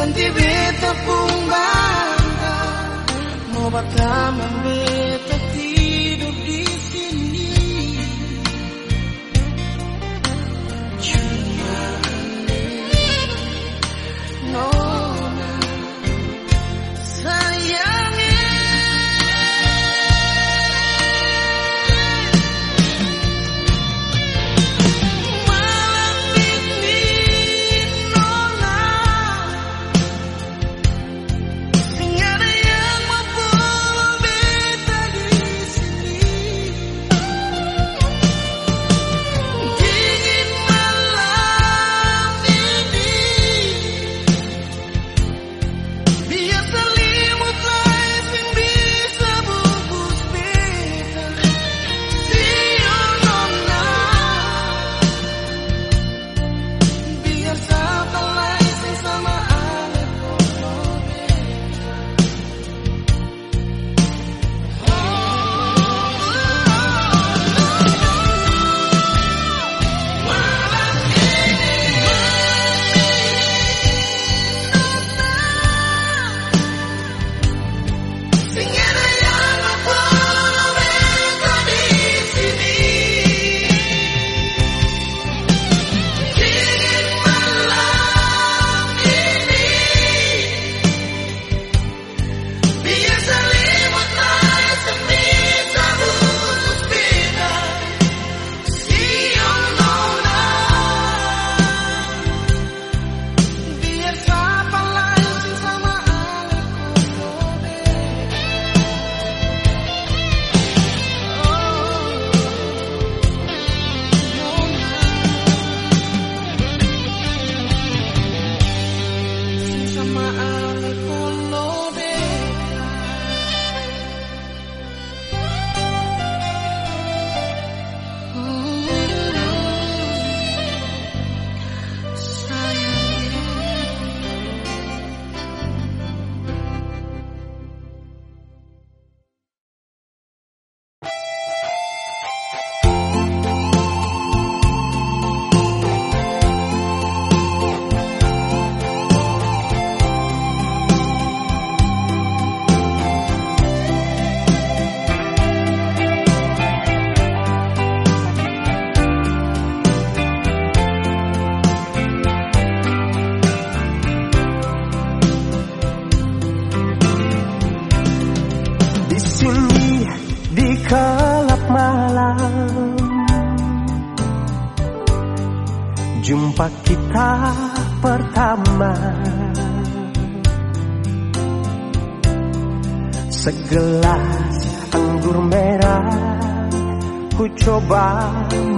Beta pun bangga. Mau bertahan beta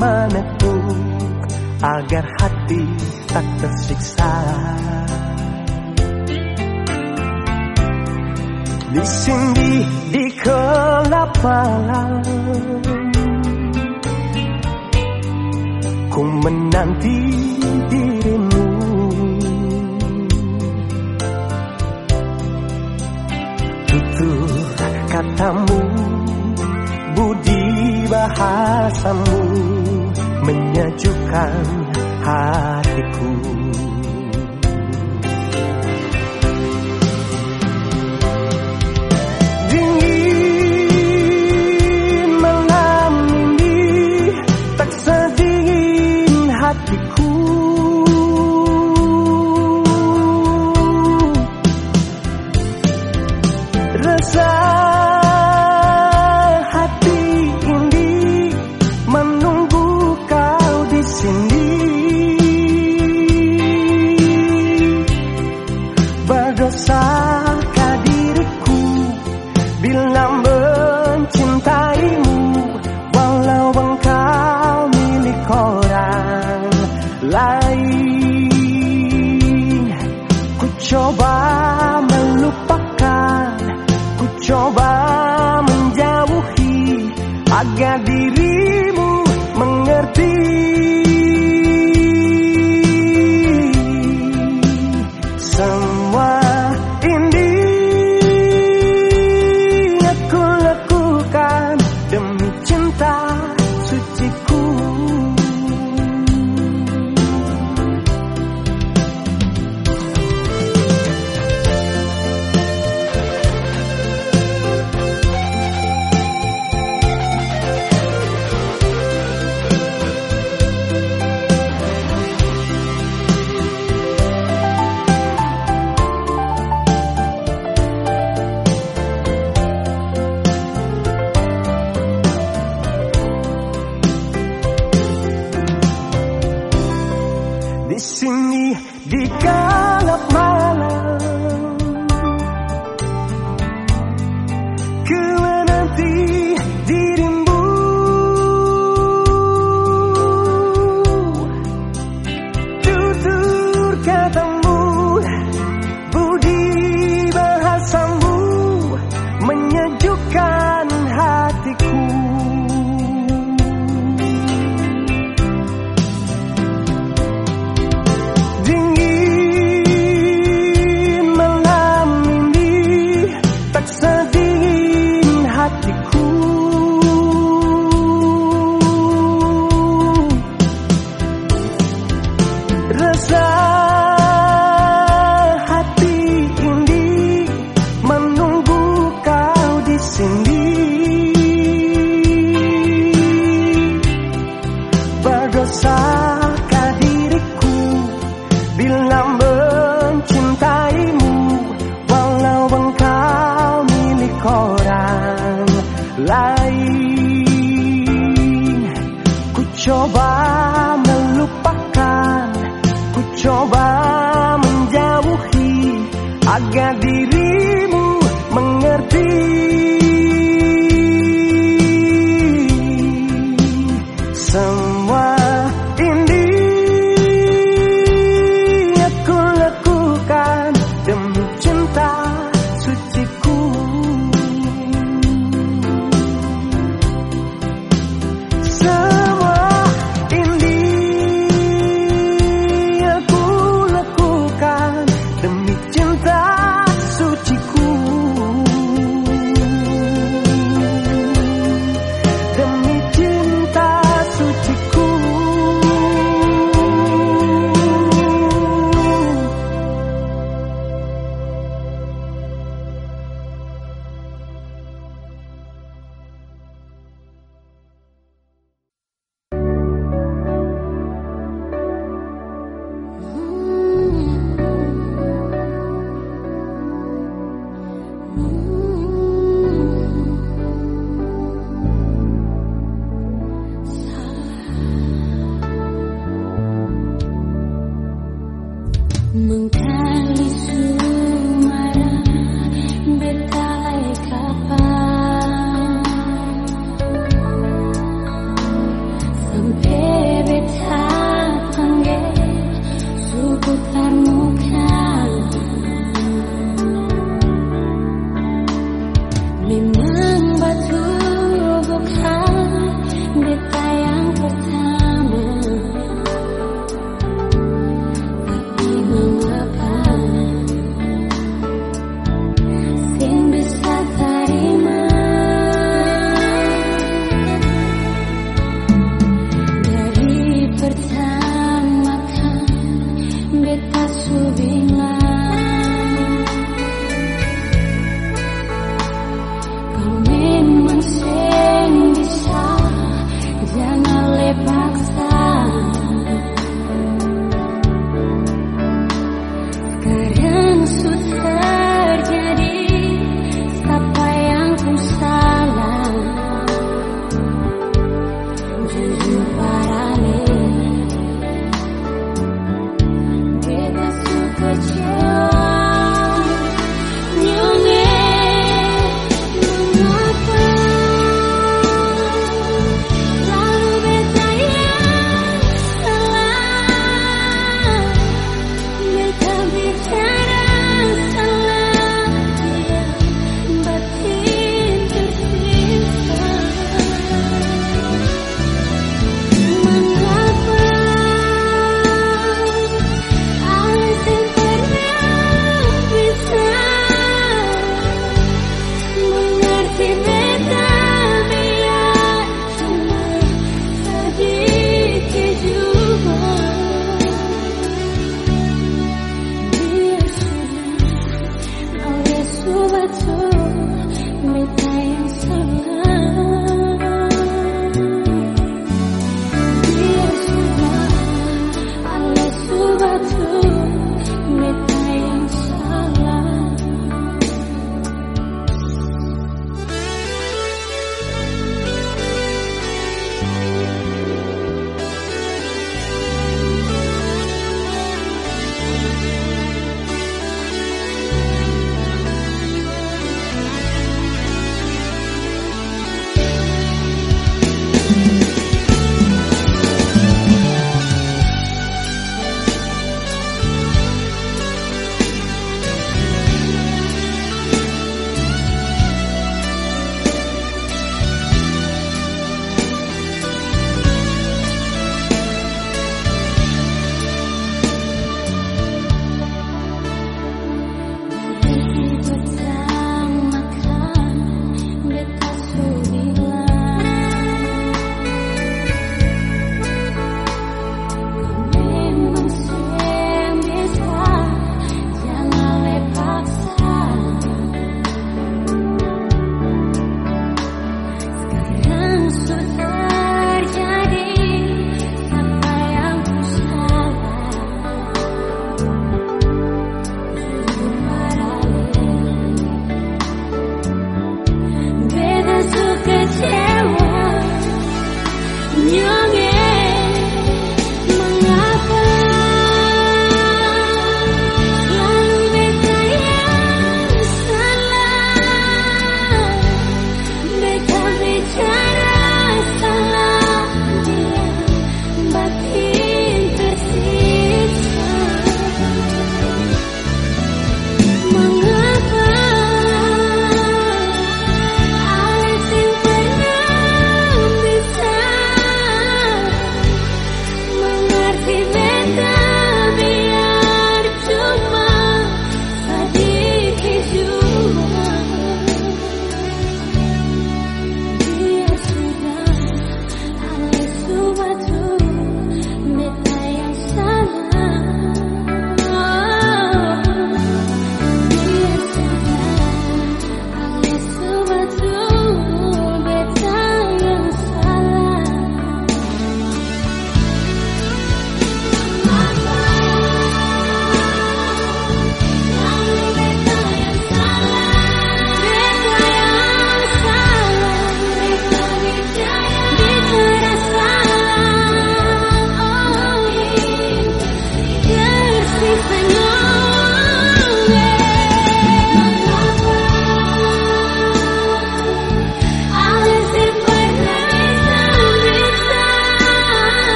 menekuk agar hati tak tersiksa. Disindi di kelaparan Ku menanti dirimu. Tutur katamu rasamu menyejukkan hati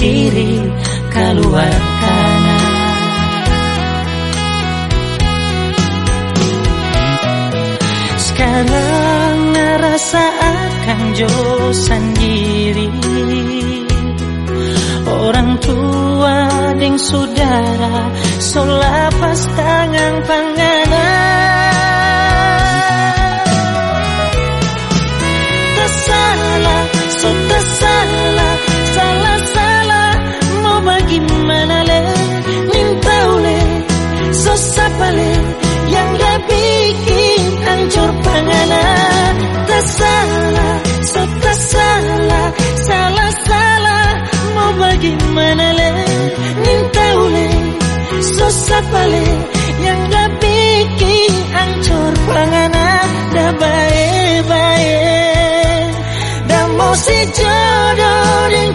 kiri keluar kanan. Sekarang ngerasa akan jo sendiri. Orang tua deng saudara So lapas tangan panganan Le Yang dah bikin. Hancur panganan Tak salah, so tak salah Salah-salah. Mau bagaimana le? Nintau le? So sapa le? Yang dah bikin. Hancur panganan Dah baik-baik. Dah mau si jodoh dengan